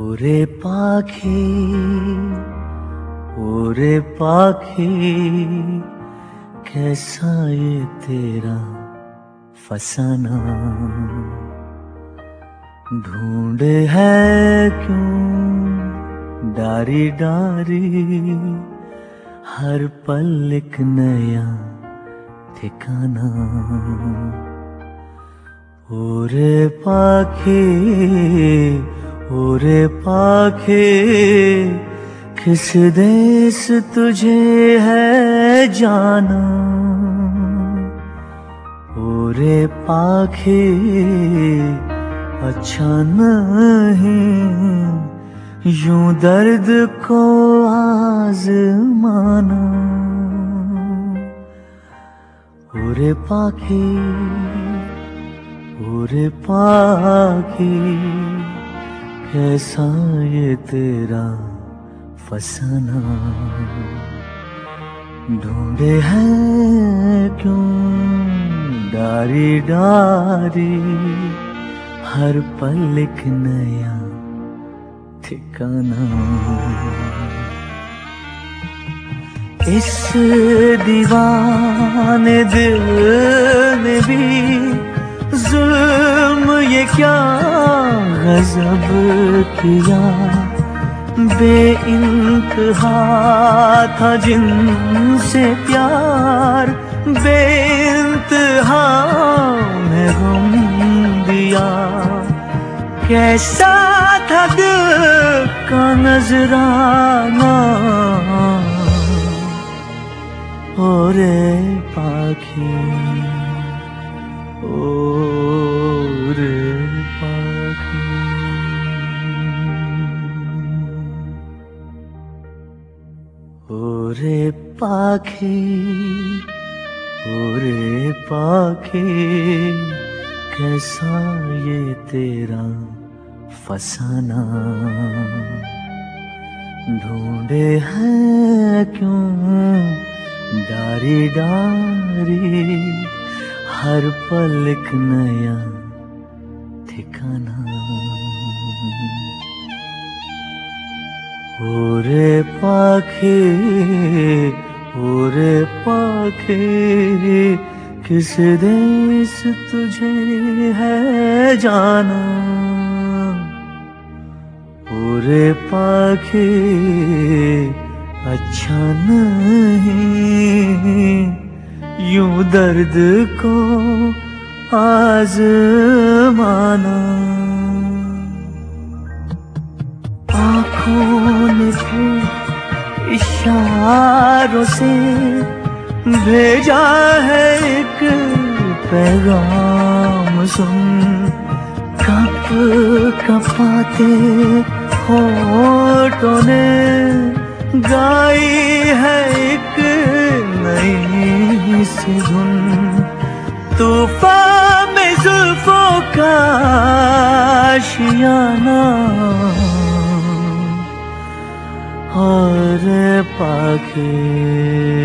ওরে পাখি ওরে पाखी कैसा ये तेरा फसाना ढूंढे है क्यों डारी डारी हर पल एक नया ठिकाना ओरे पाखे ओरे पाखे, किस देश तुझे है जाना? ओरे पाखे अच्छा नहीं, यूँ दर्द को आजमाना। ओरे पाखे ओरे पाखे कैसा ये तेरा फसाना। ढूंढे हैं क्यों डारी डारी, हर पल एक नया ठिकाना। इस दीवाने दिल ने भी जुल्म ये क्या गजब किया। बे इंतहा था जिनसे प्यार बे में गम दिया। कैसा था दिल का नजराना। ओरे पाखी ओरे ओरे पाखी ओरे पाखी कैसा ये तेरा फसाना ढूंढे हैं क्यों डारी डारी हर पल एक नया ठिकाना? ओरे पाखे ओरे पाखे, किस देश तुझे है जाना? ओरे पाखे अच्छा नहीं, यूँ दर्द को आजमाना। इशारों से भेजा है एक पैगाम सुन। कप कपाते होठों ने गाई है एक नई सी धुन। तूफ़ान में जुल्फों का आशियाना और पाखे